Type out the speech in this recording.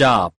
job.